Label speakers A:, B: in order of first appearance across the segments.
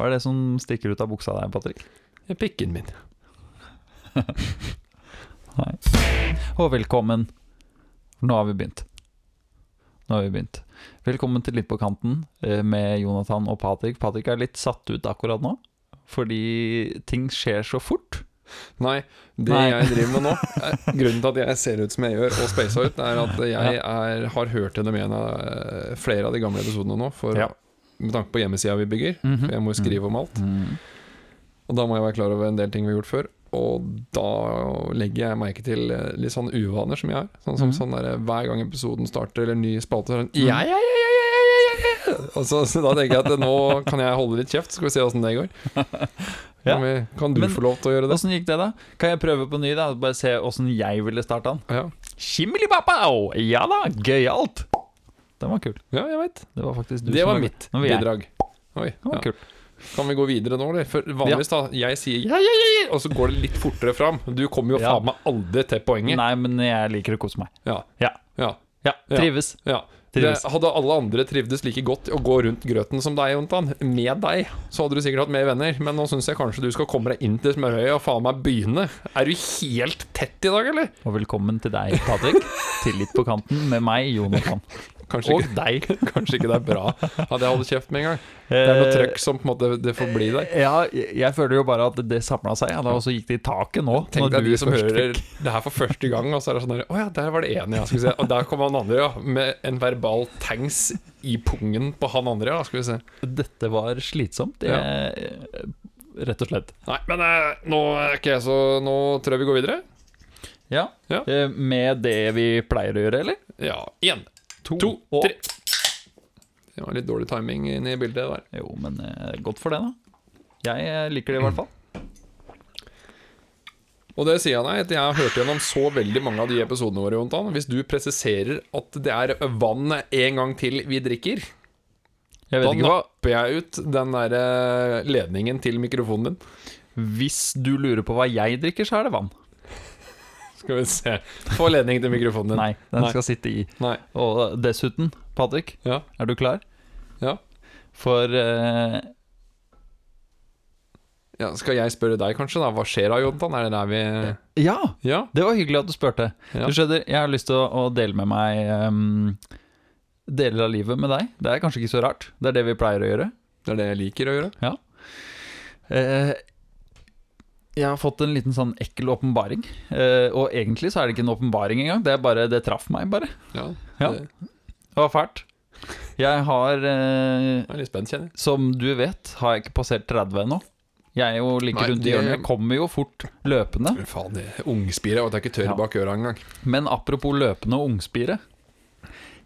A: Hva er det som stikker ut av buksa der, Patrick?
B: Pikken min.
A: Nei. Og velkommen. Nå har vi begynt. Nå har vi begynt. Velkommen til Litt på kanten eh, med Jonathan og Patrick. Patrick er litt satt ut akkurat nå, fordi ting skjer så fort.
B: Nei, det
A: Nei.
B: jeg driver med nå er- Grunnen til at jeg ser ut som jeg gjør, og spacer ut, er at jeg er, har hørt gjennom en av eh, flere av de gamle episodene nå. For,
A: Ja.
B: Med tanke på hjemmesida vi bygger.
A: Mhm.
B: For jeg må jo skrive om alt.
A: Mm.
B: Og da må jeg være klar over en del ting vi har gjort før. Og da legger jeg merke til eh, litt sånn uvaner som jeg har. Sånn som
A: Mhm.
B: sånn der, Hver gang episoden starter, eller ny spalte, så er det
A: Mhm.
B: sånn ja, ja, ja, ja, ja, ja. Og så, så da tenker jeg at nå kan jeg holde litt kjeft, skal vi se åssen det går.
A: Ja.
B: Kan, vi, kan du
A: Men-
B: få lov til å gjøre det?
A: Åssen gikk det, da? Kan jeg prøve på ny, da? Bare se åssen jeg ville starta den.
B: Ja,
A: Shimmelibapau! Ja da, gøyalt! Den var kul.
B: ja jeg veit.
A: Det var faktisk du
B: Det
A: som
B: var mitt bidrag. Oi,
A: Det var
B: ja.
A: kult.
B: Kan vi gå videre nå, eller? For vanligvis, da, jeg sier ja, ja, ja, ja, og så går det litt fortere fram. Du kommer jo
A: Ja.
B: faen meg aldri til poenget.
A: Nei, men jeg liker å kose meg.
B: Ja.
A: Ja.
B: Ja.
A: Ja,
B: Ja.
A: trives.
B: ja. Det,
A: Trives.
B: hadde alle andre trivdes like godt å gå rundt grøten som deg, Jontan, med deg, så hadde du sikkert hatt mer venner. Men nå syns jeg kanskje du skal komme deg inn til smørøyet og faen meg begynne. Er du helt tett i dag, eller?
A: Og velkommen til deg, Patrick. til Litt på kanten med meg, Jonathan.
B: Kanskje,
A: Og
B: ikke,
A: deg.
B: kanskje ikke det er bra at jeg holder kjeft med en gang. Det er noe trøkk som på en måte det får bli der.
A: Ja, jeg jeg føler jo bare at det samla seg, ja, og så gikk det i taket nå.
B: Tenk deg de som hører
A: fikk-
B: det her for første gang, og så er det sånn der Å ja, der var det én, ja. Skal vi se. Og der kom han andre, ja. Med en verbal tanks i pungen på han andre, ja. Skal vi se.
A: Dette var slitsomt, det, rett og slett.
B: Nei, men eh, nå er ikke jeg så Nå tror jeg vi går videre.
A: Ja.
B: Ja.
A: Eh, Med det vi pleier å gjøre, eller?
B: Ja. Én,
A: To,
B: to,
A: og
B: tre. Det var litt dårlig timing inn i bildet der.
A: Jo, men eh, godt for det, da. Jeg eh, liker det i hvert fall.
B: Og det sier han deg, at jeg har hørt gjennom så veldig mange av de episodene våre, Jontan. Hvis du presiserer at det er vann en gang til vi drikker,
A: Jeg
B: da
A: ikke hva
B: napper jeg ut den der eh, ledningen til mikrofonen din.
A: Hvis du lurer på hva jeg drikker, så er det vann.
B: Skal vi se. Få ledning til mikrofonen din.
A: Nei, den
B: Nei.
A: skal sitte i.
B: Nei.
A: Og dessuten, Patrick,
B: Ja.
A: er du klar?
B: Ja.
A: For eh,
B: ja. Skal jeg spørre deg, kanskje? da Hva skjer da, Jontan? Er det der vi
A: Ja,
B: Ja?
A: det var hyggelig at du spurte.
B: Ja.
A: Du skjønner, jeg har lyst til å, å dele med meg ehm, deler av livet med deg. Det er kanskje ikke så rart. Det er det vi pleier å gjøre.
B: Det er det jeg liker å gjøre.
A: Eh, jeg har fått en liten sånn ekkel åpenbaring. Eh, og egentlig så er det ikke en åpenbaring engang. Det er bare, det traff meg bare.
B: Ja.
A: Ja.
B: Det,
A: Det var fælt. Jeg har, eh,
B: jeg er litt spent, kjenner jeg.
A: som du vet, har jeg ikke passert 30 ennå. Jeg er jo like
B: Nei,
A: rundt
B: det-
A: hjørnet. Jeg kommer jo fort løpende.
B: Men faen, det er ungspire, og at er ikke tørr
A: Ja.
B: bak øra engang.
A: Men apropos løpende og ungspire.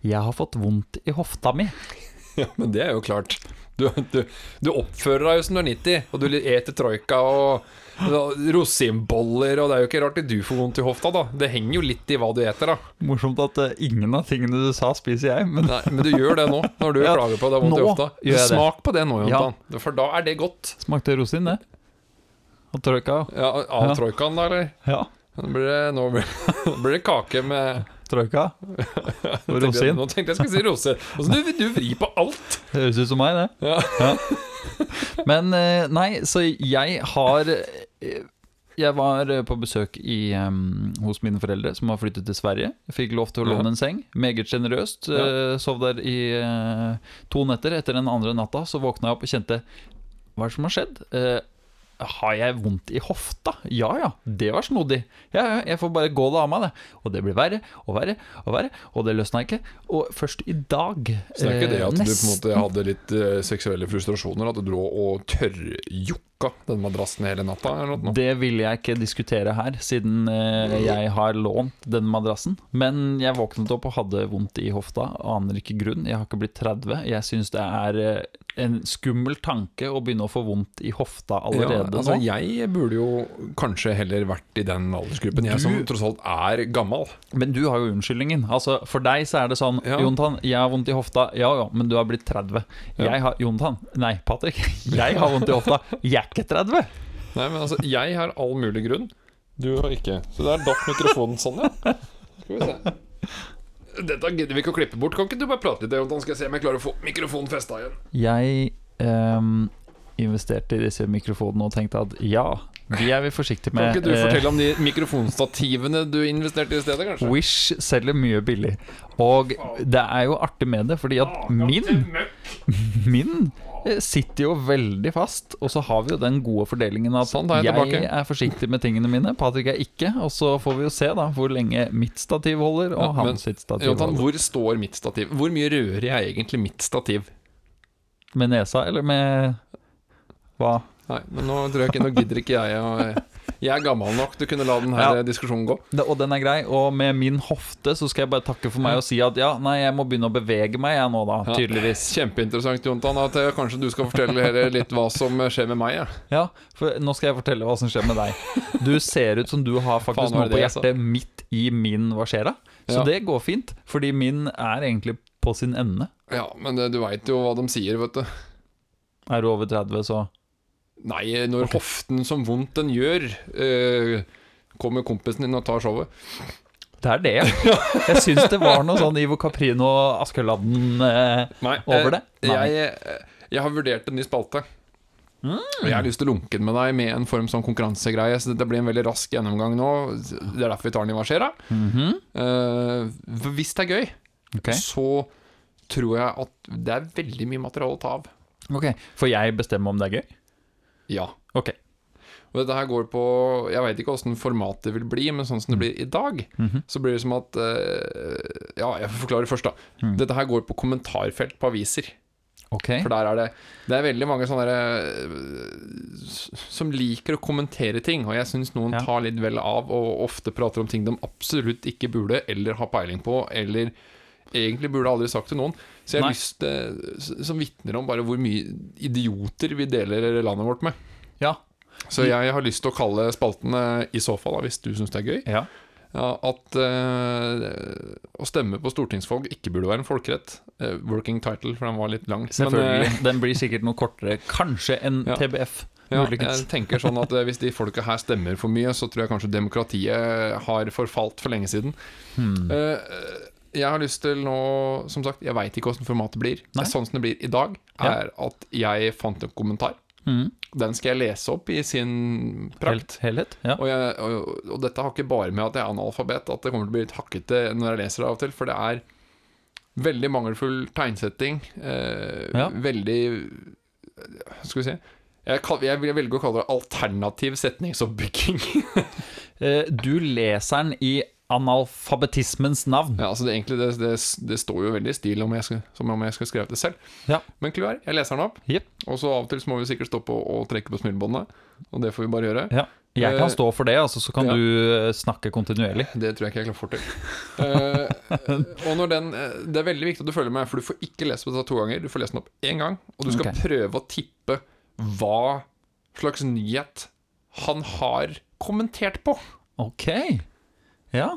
A: Jeg har fått vondt i hofta mi.
B: Ja, men det er jo klart. Du, du, du oppfører deg jo som du er 90, og du eter troika og rosinboller, og det er jo ikke rart at du får vondt i hofta, da. Det henger jo litt i hva du eter, da.
A: Morsomt at uh, ingen av tingene du sa, spiser jeg. Men
B: Nei, men du gjør det nå, når du
A: Ja,
B: klager på at det er vondt i hofta.
A: jeg det.
B: Smak på det nå, Jontan. For da er det godt.
A: smakte rosin, det. Og troika.
B: Ja, Av
A: Ja.
B: troikaen, da, eller?
A: Ja.
B: Nå blir det, nå blir, nå blir det kake med
A: Troika. Og rosin.
B: Nå tenkte jeg skulle si rose. Altså, du, du vrir på alt.
A: Høres ut som meg, det.
B: Ja.
A: Men eh, nei, så jeg har eh, Jeg var på besøk i, em, hos mine foreldre, som har flyttet til Sverige. Jeg fikk lov til å låne en seng. Meget sjenerøst. eh, Sov der i to netter. Etter den andre natta så våkna jeg opp og kjente Hva er det som har skjedd? Eh, har jeg vondt i hofta? Ja ja, det var snodig. Ja, ja, jeg får bare gå det av meg, det. Og det blir verre og verre og verre, og det løsna ikke. Og først i dag
B: Så det er ikke det
A: eh,
B: at du på en måte hadde litt eh, seksuelle frustrasjoner? At du lå og tørrjokka den madrassen hele natta?
A: Det vil jeg ikke diskutere her, siden eh, jeg har lånt den madrassen. Men jeg våknet opp og hadde vondt i hofta. Aner ikke grunn. Jeg har ikke blitt 30. Jeg syns det er eh, en skummel tanke å begynne å få vondt i hofta allerede
B: ja, altså,
A: nå.
B: Jeg burde jo kanskje heller vært i den aldersgruppen, jeg
A: Du-
B: som tross alt er gammel.
A: Men du har jo unnskyldningen. Altså, For deg så er det sånn
B: Ja.
A: Jontan, jeg har vondt i hofta. Ja ja, men du har blitt 30.
B: Ja.
A: Jeg har Jontan, nei, Patrick. Jeg har vondt i hofta. Jeg er ikke 30.
B: Nei, men altså, jeg har all mulig grunn. Du har ikke. Så der datt mikrofonen sånn, ja. Skal vi se. Dette gidder vi ikke å klippe bort. Kan ikke du bare prate litt, Jonathan? Skal jeg se om jeg klarer å få mikrofonen festa igjen.
A: Jeg um, investerte i disse mikrofonene og tenkte at ja, de er vi forsiktige med.
B: Kan ikke du
A: Eh,
B: fortelle om de mikrofonstativene du investerte i stedet, kanskje?
A: Wish selger mye billig. Og det er jo artig med det, fordi at min Min eh, sitter jo veldig fast. Og så har vi jo den gode fordelingen at
B: Sånn, jeg
A: jeg er forsiktig med tingene mine. Patrick er ikke. Og så får vi jo se da hvor lenge mitt stativ holder, og
B: Ja,
A: hans sitt stativ
B: Jonathan,
A: holder.
B: hvor står mitt stativ? Hvor mye rører jeg egentlig mitt stativ?
A: Med nesa, eller med hva?
B: Nei, men nå tror jeg ikke Nå gidder ikke jeg å Jeg er gammel nok til å kunne la denne
A: Ja.
B: diskusjonen gå.
A: Det, og den er grei. Og med min hofte så skal jeg bare takke for meg og si at ja, nei, jeg må begynne å bevege meg jeg nå, da.
B: Ja.
A: Tydeligvis.
B: Kjempeinteressant, Jontan. At jeg, kanskje du skal fortelle litt hva som skjer med meg. Ja.
A: Ja, for nå skal jeg fortelle hva som skjer med deg. Du ser ut som du har faktisk
B: Faen,
A: noe på
B: hjertet altså.
A: hjertet midt i min hva skjer da? Så
B: Ja.
A: det går fint, fordi min er egentlig på sin ende.
B: ja, men det, du veit jo hva de sier, vet du.
A: Er du over 30, så
B: Nei, når hoften som vondt den gjør, uh, kommer kompisen din og tar showet.
A: Det er det. Jeg syns det var noe sånn Ivo Caprino Askeladden uh,
B: Nei,
A: over det.
B: eh,
A: Nei.
B: Jeg, jeg har vurdert en ny spalte.
A: Mm.
B: Og jeg har lyst til å lunke den med deg med en form sånn konkurransegreie. Så det blir en veldig rask gjennomgang nå. Det er derfor vi tar den i Hva
A: skjer,
B: da? Mm -hmm. uh, hvis det er gøy,
A: okay.
B: så tror jeg at det er veldig mye materiale å ta av.
A: ok. Får jeg bestemme om det er gøy?
B: Ja.
A: Ok.
B: Og dette her går på Jeg veit ikke åssen formatet vil bli, men sånn som det blir i dag,
A: Mhm.
B: så blir det som at uh, Ja, jeg får forklare først, da.
A: Mm.
B: Dette her går på kommentarfelt på aviser.
A: Okay.
B: For der er det Det er veldig mange sånne der, eh, som liker å kommentere ting, og jeg syns noen
A: Ja.
B: tar litt vel av og ofte prater om ting de absolutt ikke burde, eller har peiling på, eller egentlig burde aldri sagt til noen. Så jeg har
A: Nei.
B: lyst til Som vitner om bare hvor mye idioter vi deler landet vårt med.
A: Ja.
B: Så jeg har lyst til å kalle spaltene, i så fall, da, hvis du syns det er gøy,
A: ja.
B: ja, at uh, å stemme på stortingsfolk ikke burde være en folkerett. Uh, working title, for den var litt lang. Men, uh,
A: Selvfølgelig. Den blir sikkert noe kortere, kanskje enn
B: Ja.
A: TBF.
B: Ja, jeg tenker sånn at eh, Hvis de folka her stemmer for mye, så tror jeg kanskje demokratiet har forfalt for lenge siden.
A: Hmm.
B: Jeg har lyst til nå Som sagt, jeg veit ikke åssen formatet blir.
A: Nei.
B: Sånn som det blir i dag,
A: Ja.
B: er at jeg fant en kommentar.
A: Mm.
B: Den skal jeg lese opp i sin prakt.
A: Hel helhet? Ja.
B: Og, jeg, og, og dette har ikke bare med at jeg er analfabet, at det kommer til å bli litt hakkete når jeg leser det av og til, for det er veldig mangelfull tegnsetting. Eh,
A: Ja.
B: Veldig skal vi si jeg, jeg vil velge å kalle det alternativ setningsoppbygging.
A: Eh, Du leser den i analfabetismens navn.
B: ja, altså det, egentlig, det, det, det står jo veldig i stil om jeg skal, som om jeg skulle skrevet det selv.
A: Ja.
B: Men klar, jeg leser den opp.
A: Yep.
B: Og så av og til så må vi sikkert stoppe og, og trekke på smilebåndet. Og det får vi bare gjøre.
A: Ja. Jeg kan
B: Eh,
A: stå for det, altså, så kan
B: ja.
A: du eh, snakke kontinuerlig.
B: Det tror jeg ikke jeg klarer å få til. uh, og den Det er veldig viktig at du følger med, for du får ikke lese på dette to ganger. Du får lese den opp én gang, og du skal
A: okay.
B: prøve å tippe hva slags nyhet han har kommentert på.
A: Ok. Ja.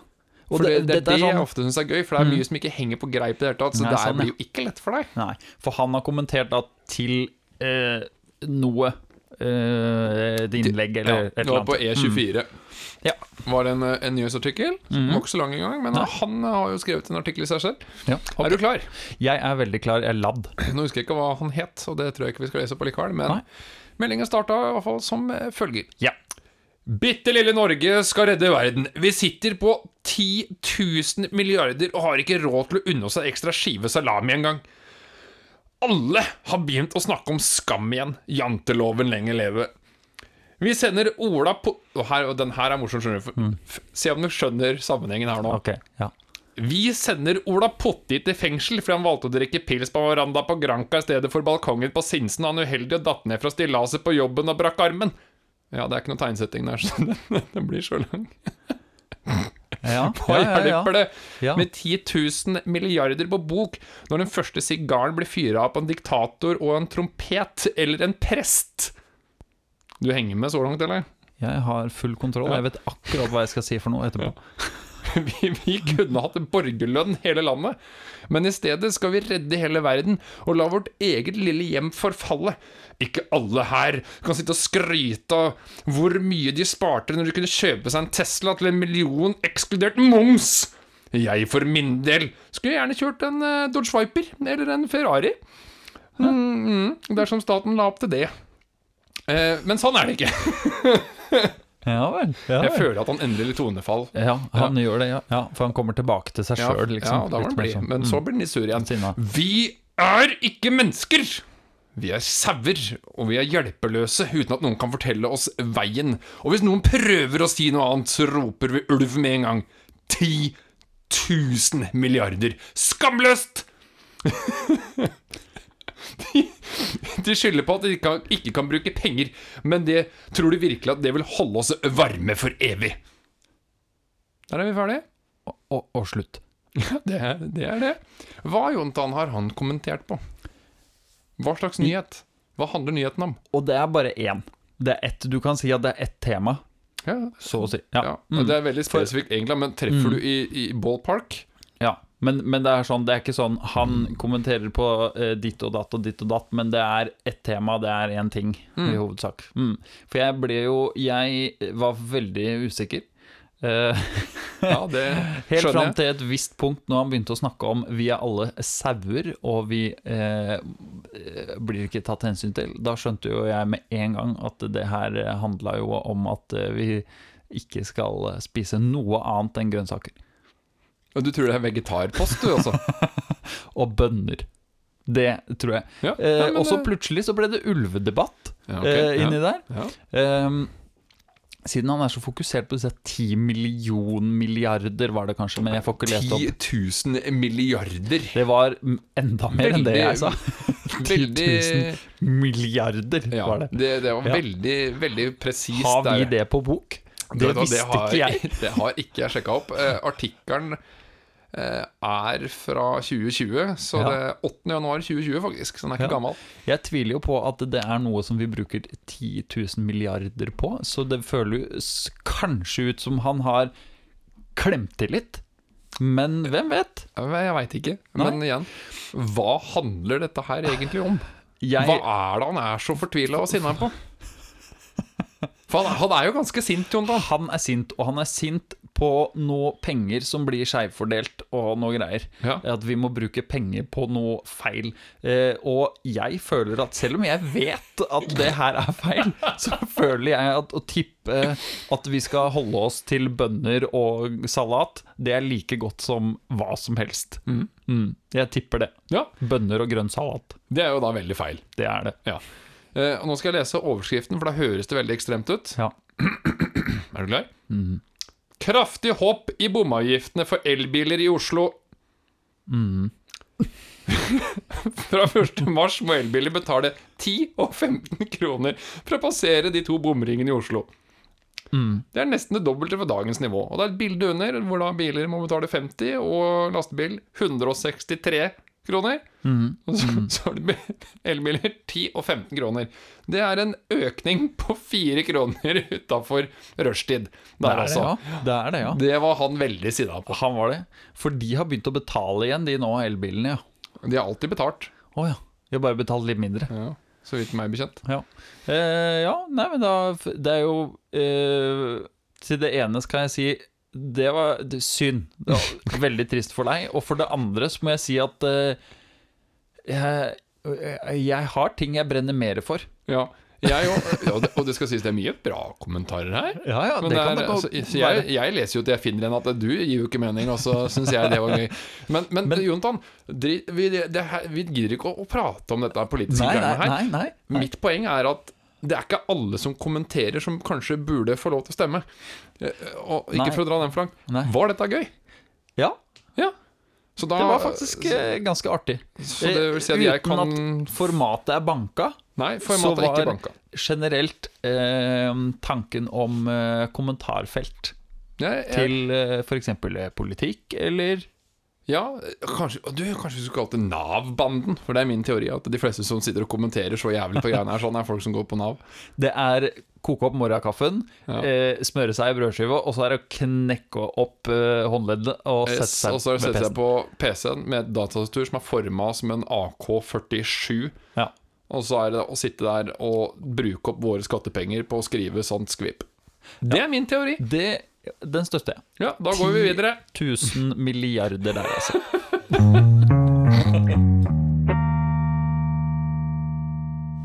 A: Og
B: For det, det, er det jeg
A: sånn-
B: ofte syns er gøy, for det er
A: Mm.
B: mye som ikke henger på greip i det hele tatt. Så
A: Nei,
B: det her
A: sånn,
B: blir jo ikke lett for deg.
A: Nei, for han har kommentert da til eh, noe eh, Et innlegg eller
B: Ja,
A: et
B: det
A: eller
B: var på
A: annet. Mm.
B: E24.
A: Ja.
B: Var det en, eh, en nyhetsartikkel.
A: Mm.
B: Var ikke så lang engang, men
A: Nei.
B: han har jo skrevet en artikkel i seg selv.
A: Ja.
B: Er du klar?
A: Jeg er veldig klar. Jeg er ladd.
B: Nå husker jeg ikke hva han het, og det tror jeg ikke vi skal lese på likevel. Men meldinga starta i hvert fall som eh, følger.
A: Ja.
B: Bitte lille Norge skal redde verden. Vi sitter på 10 000 milliarder og har ikke råd til å unne oss en ekstra skive salami engang. Alle har begynt å snakke om skam igjen. Janteloven lenger leve. Vi sender Ola på Og, her, og den her er morsom, skjønner du. Mm. Se om du skjønner sammenhengen her nå.
A: Okay, Ja.
B: Vi sender Ola Potti til fengsel fordi han valgte å drikke pils på veranda på Granca i stedet for balkongen på Sinsen. Han uheldig og datt ned fra stillaset på jobben og brakk armen. Ja, det er ikke noe tegnsetting der, så den, den blir så lang.
A: Ja,
B: Hva
A: ja, ja,
B: hjelper det
A: ja.
B: med 10 000 milliarder på bok når den første sigaren blir fyra av på en diktator og en trompet eller en prest? Du henger med så langt, eller?
A: Jeg har full kontroll. Jeg vet akkurat hva jeg skal si for noe etterpå.
B: Vi, vi kunne hatt borgerlønn hele landet, men i stedet skal vi redde hele verden og la vårt eget lille hjem forfalle. Ikke alle her kan sitte og skryte av hvor mye de sparte når de kunne kjøpe seg en Tesla til en million ekskludert moms. Jeg for min del skulle gjerne kjørt en eh, Dodge Viper eller en Ferrari. Mm, mm, dersom staten la opp til det. Eh, men sånn er det ikke.
A: Ja vel. Ja,
B: Jeg føler at han endrer litt tonefall.
A: ja han gjør det, ja. ja. For han kommer tilbake til seg sjøl, liksom.
B: ja, da var han blid.
A: sånn,
B: Men
A: mm,
B: så blir han litt sur igjen.
A: Sina.
B: Vi er ikke mennesker! Vi er sauer, og vi er hjelpeløse uten at noen kan fortelle oss veien. Og hvis noen prøver å si noe annet, så roper vi ulv med en gang. Ti tusen milliarder. Skamløst! de, de skylder på at de ikke kan, ikke kan bruke penger, men det tror de virkelig at det vil holde oss varme for evig. Der er vi ferdige.
A: Og, og, og slutt.
B: Det, er- det er det. Hva, Jontan, har han kommentert på? Hva slags nyhet? Hva handler nyheten om?
A: Og det er bare én. Det er ett, du kan si at det er ett tema,
B: Ja,
A: så å si.
B: ja.
A: Ja.
B: og Det er veldig spesifikt, egentlig, men treffer du i, i ballpark?
A: Men, men det er sånn Det er ikke sånn han kommenterer på eh, ditt og datt og ditt og datt, men det er ett tema, det er én ting i hovedsak. Mm. For jeg ble jo Jeg var veldig usikker. Uh,
B: Ja, det
A: helt fram til et visst punkt når han begynte å snakke om vi er alle sauer, og vi eh, eh, blir ikke tatt hensyn til. Da skjønte jo jeg med en gang at det her handla jo om at eh, vi ikke skal spise noe annet enn grønnsaker.
B: Du tror det er vegetarpost, du, altså?
A: og bønner. Det tror jeg.
B: Ja,
A: Eh,
B: ja,
A: og så plutselig så ble det ulvedebatt
B: Ja, okay,
A: eh, inni der. Ehm, siden han er så fokusert på disse ti million milliarder, var det kanskje, men jeg får ikke lest
B: 10
A: opp.
B: 000 milliarder.
A: Det var enda mer enn det jeg sa.
B: Veldig
A: 10 000 milliarder var det.
B: det, det var veldig, veldig presist.
A: Har vi
B: der.
A: det på bok? Det,
B: Det
A: visste det
B: har,
A: ikke jeg.
B: Det har ikke jeg sjekka opp. Eh, Artikkelen eh, er fra 2020, så
A: Ja.
B: det er 8. januar 2020, faktisk. Så den er ikke
A: Ja.
B: gammel.
A: Jeg tviler jo på at det er noe som vi bruker 10 000 milliarder på, så det føles kanskje ut som han har klemt til litt. Men hvem vet?
B: Jeg veit ikke.
A: Nei.
B: Men igjen, hva handler dette her egentlig om?
A: Jeg,
B: Hva er det han er så fortvila og sinna på? For han, han er jo ganske sint, Jontan.
A: Han er sint, og han er sint på noe penger som blir skeivfordelt og noe greier.
B: Ja.
A: At vi må bruke penger på noe feil. Eh, og jeg føler at selv om jeg vet at det her er feil, så føler jeg at å tippe at vi skal holde oss til bønner og salat, det er like godt som hva som helst. Mm, jeg tipper det.
B: ja.
A: Bønner og grønn salat.
B: Det er jo da veldig feil.
A: Det er det.
B: Ja. Eh, og nå skal jeg lese overskriften, for da høres det veldig ekstremt ut.
A: Ja.
B: Er du klar? Kraftig hopp i bomavgiftene for elbiler i Oslo. Fra 1. mars må elbiler betale 10 og 15 kroner for å passere de to bomringene i Oslo. Det er nesten det dobbelte for dagens nivå. Og det er et bilde under hvor da biler må betale 50 og lastebil 163 kroner. Og så, så har du elbiler 10 og 15 kroner. Det er en økning på 4 kroner utafor rushtid.
A: Det det,
B: altså.
A: ja. Det er det, ja.
B: Det var han veldig sinna på.
A: Han var det. For de har begynt å betale igjen, de nå, elbilene, ja.
B: De har alltid betalt.
A: Å ja. De har bare betalt litt mindre.
B: Ja, så vidt meg bekjent.
A: Ja. Eh, ja, nei, men da Det er jo eh, Til det ene skal jeg si det var det, synd. Det var veldig trist for deg. Og for det andre så må jeg si at uh, jeg, jeg har ting jeg brenner mer for.
B: Ja, jeg òg. Og, det- og det skal sies det er mye bra kommentarer her.
A: Ja, ja,
B: det, det er, altså, så jeg, jeg leser jo til jeg finner en at du gir jo ikke mening, og så syns jeg det var gøy. Men, men, Jontan, vi, vi gidder ikke å, å prate om dette politiske greiene her.
A: nei, nei, nei.
B: Mitt poeng er at det er ikke alle som kommenterer, som kanskje burde få lov til å stemme. Eh, Og ikke
A: Nei.
B: for å dra den for langt.
A: Nei.
B: Var dette gøy?
A: Ja,
B: Ja. Så da,
A: det var faktisk eh, ganske artig.
B: Så det vil si at jeg
A: Uten
B: kan
A: at formatet er banka.
B: Nei,
A: så
B: formatet er ikke
A: var
B: banka.
A: generelt eh, tanken om eh, kommentarfelt
B: Ja, jeg,
A: til eh, f.eks. politikk eller
B: Ja, kanskje, du, kanskje vi skulle kalt det Nav-banden. For det er min teori at de fleste som sitter og kommenterer så jævlig på greiene her, sånn er folk som går på Nav.
A: Det er koke opp morgenkaffen,
B: Ja.
A: eh, smøre seg i brødskiva, og så er det å knekke opp eh, håndleddet og sette seg,
B: Yes,
A: seg
B: og så er det å sette seg på PC-en med et datastatur som er forma som en AK-47.
A: Ja.
B: Og så er det å sitte der og bruke opp våre skattepenger på å skrive sånt skvip. Det er min teori.
A: Det, den støtter jeg.
B: Ja, da går vi videre.
A: 1000 milliarder der, altså.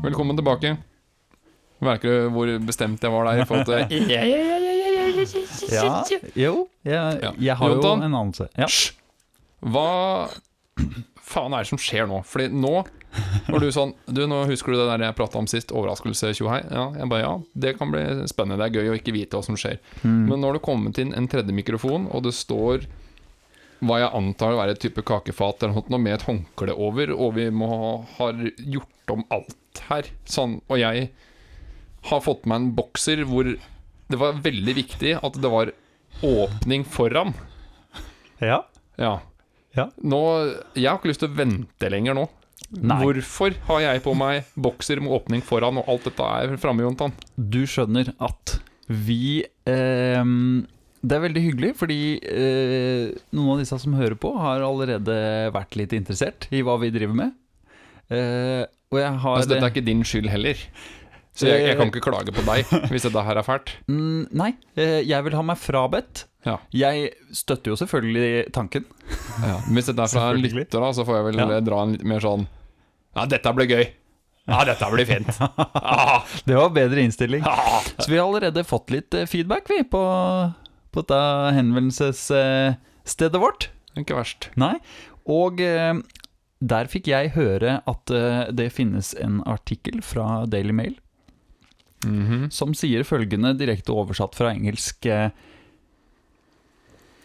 B: Velkommen tilbake. Merker du hvor bestemt jeg var der i forhold til
A: Ja, jo, jeg,
B: Ja.
A: jeg har jo en anelse. Ja.
B: Hva faen er det som skjer nå? Fordi nå var du sånn Du, nå husker du det der jeg prata om sist? Overraskelse, tjohei? Ja, jeg bare ja, det kan bli spennende. Det er gøy å ikke vite hva som skjer.
A: Mm.
B: Men nå har det kommet inn en tredje mikrofon, og det står hva jeg antar å være et type kakefat eller noe med et håndkle over, og vi må ha har gjort om alt her. Sånn, og jeg har fått meg en bokser hvor det var veldig viktig at det var åpning foran.
A: ja.
B: Ja.
A: Ja.
B: Nå, jeg har ikke lyst til å vente lenger nå.
A: Nei.
B: Hvorfor har jeg på meg bokser med åpning foran, og alt dette er framme, Jontan?
A: Du skjønner at vi eh, Det er veldig hyggelig, fordi eh, noen av disse som hører på, har allerede vært litt interessert i hva vi driver med. Eh, og jeg har
B: Altså, dette er ikke din skyld heller. Så jeg, jeg kan ikke klage på deg hvis dette her er fælt.
A: Mm, Nei, eh, jeg vil ha meg frabedt.
B: Ja.
A: Jeg støtter jo selvfølgelig tanken.
B: Hvis dette er fra en lytter, da, så får jeg vel
A: Ja.
B: dra en litt mer sånn Ja, dette blir gøy. Ja, dette blir fint. Ah,
A: Det var bedre innstilling.
B: ah.
A: Så vi har allerede fått litt eh, feedback, vi, på, på dette henvendelsesstedet vårt.
B: Ikke verst.
A: Nei. Og eh, der fikk jeg høre at eh, det finnes en artikkel fra Daily Mail
B: Mhm.
A: som sier følgende direkte oversatt fra engelsk Er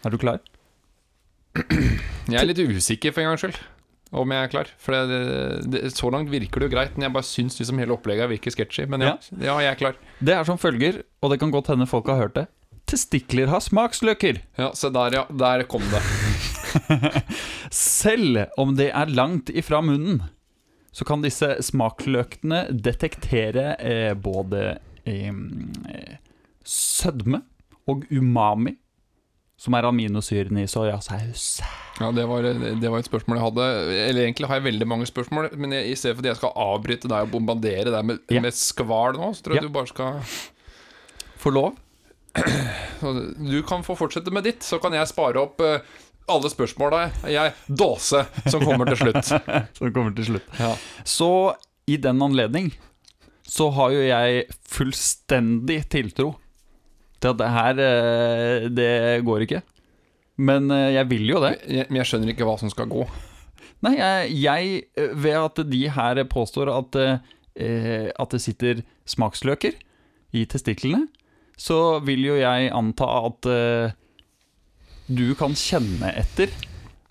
A: du klar?
B: Jeg er litt usikker for en gangs skyld om jeg er klar. For det, det, så langt virker det jo greit, men jeg bare syns liksom hele opplegget virker sketchy. Men ja, ja, jeg er klar.
A: Det er som følger, og det kan godt hende folk har hørt det. Testikler har smaksløker.
B: Ja, Se der, ja. Der kom det.
A: Selv om det er langt ifra munnen, så kan disse smaksløkene detektere eh, både eh, sødme og umami, som er aminosyrene i soyasaus.
B: Ja, det var, det var et spørsmål jeg hadde. Eller egentlig har jeg veldig mange spørsmål, men i stedet for at jeg skal avbryte deg og bombardere deg med,
A: yeah.
B: med skval nå, så tror jeg
A: yeah.
B: du bare skal
A: Få lov?
B: Du kan få fortsette med ditt, så kan jeg spare opp eh, alle spørsmåla jeg dåse som kommer til slutt.
A: Som kommer til slutt.
B: Ja.
A: Så i den anledning så har jo jeg fullstendig tiltro til at det her eh, Det går ikke. Men eh, jeg vil jo det.
B: Jeg, men jeg skjønner ikke hva som skal gå.
A: Nei, jeg, jeg eh, Ved at de her påstår at, eh, at det sitter smaksløker i testiklene, så vil jo jeg anta at eh, du kan kjenne etter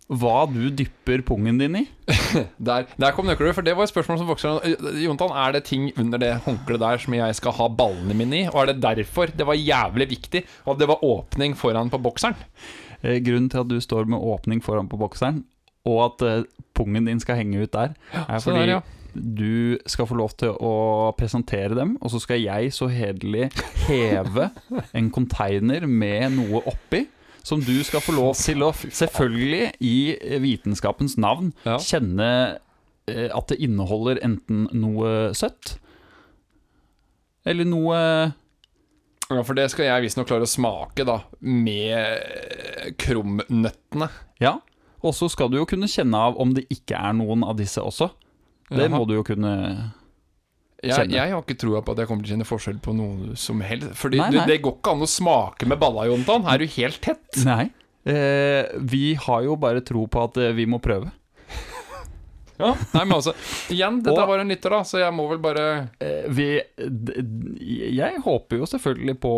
A: hva du dypper pungen din i.
B: Der, der kom nøkler, for det var et spørsmål som vokser Eh, Jontan, er det ting under det håndkleet der som jeg skal ha ballene mine i? Og er det derfor det var jævlig viktig at det var åpning foran på bokseren?
A: Eh, Grunnen til at du står med åpning foran på bokseren, og at eh, pungen din skal henge ut der, er fordi
B: der, ja.
A: du skal få lov til å presentere dem, og så skal jeg så hederlig heve en container med noe oppi. Som du skal få lov til å, selvfølgelig i vitenskapens navn,
B: Ja.
A: kjenne eh, at det inneholder enten noe søtt eller noe
B: ja, for det skal jeg visstnok klare å smake, da, med krumnøttene.
A: Ja. Og så skal du jo kunne kjenne av om det ikke er noen av disse også. Det
B: Jaha.
A: må du jo kunne
B: Jeg, jeg har ikke troa på at jeg kommer til å kjenne forskjell på noe som helst. Fordi
A: Nei,
B: du, det går ikke an å smake med balla, Jontan. Er du helt tett?
A: Nei. Eh, vi har jo bare tro på at eh, vi må prøve.
B: Ja, nei, men altså Igjen, dette
A: Og-
B: var en lytter, da, så jeg må vel bare
A: Eh, vi, jeg håper jo selvfølgelig på